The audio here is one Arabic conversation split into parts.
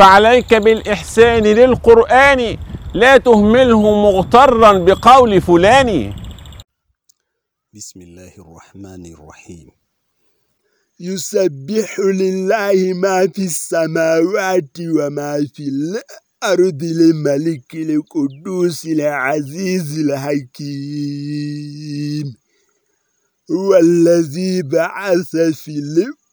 فعليك بالإحسان للقرآن لا تهمله مغترا بقول فلان. بسم الله الرحمن الرحيم. يسبح لله ما في السماوات وما في الأرض الملك القدوس العزيز الحكيم. هو الذي بعث في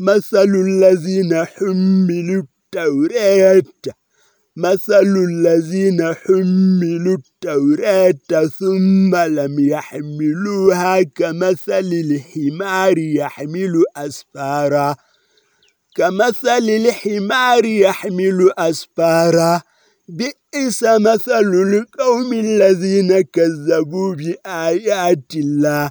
مثل الذين حملوا التوراة. مثل الذين حملوا التوراة ثم لم يحملوها كمثل الحمار يحمل أسفارا. كمثل الحمار يحمل أسفارا. بئس مثل القوم الذين كذبوا بآيات الله.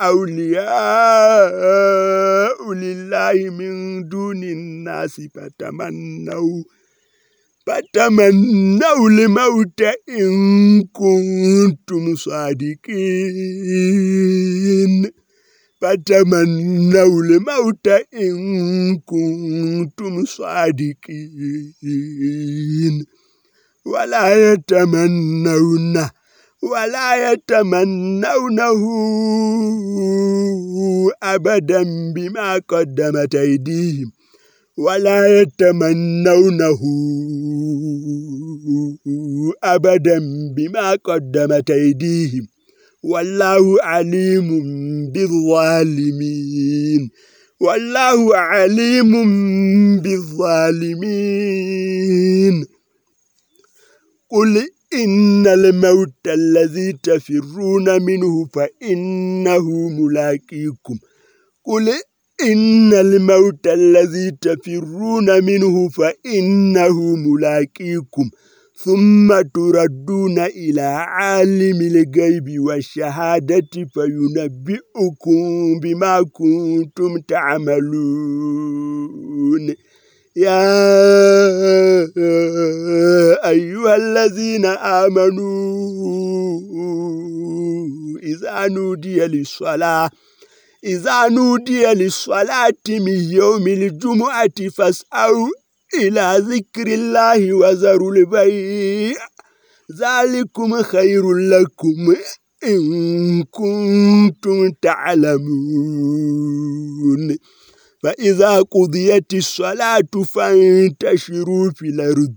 أولياء لله من دون الناس فتمنوا فتمنوا الموت إن كنتم صادقين. فتمنوا الموت إن كنتم صادقين. ولا يتمنونه ولا يتمنونه أبدا بما قدمت أيديهم. ولا يتمنونه أبدا بما قدمت أيديهم. والله عليم بالظالمين. والله عليم بالظالمين. قل إن الموت الذي تفرون منه فإنه ملاقيكم. قل إن الموت الذي تفرون منه فإنه ملاقيكم. ثم تردون إلى عالم الغيب والشهادة فينبئكم بما كنتم تعملون. يا أيها الذين آمنوا إذا نودي للصلاة إذا نودي للصلاة من يوم الجمعة فاسعوا إلى ذكر الله وذروا البيع ذلكم خير لكم إن كنتم تعلمون فإذا قضيت الصلاة فانتشروا في الأرض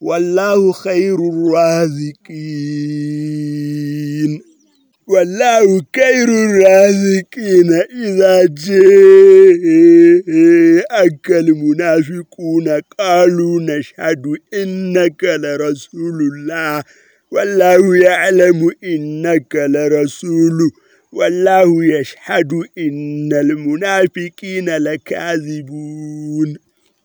والله خير الرازقين. والله خير الرازقين إذا جاءك المنافقون قالوا نشهد إنك لرسول الله. والله يعلم إنك لرسول. والله يشهد إن المنافقين لكاذبون.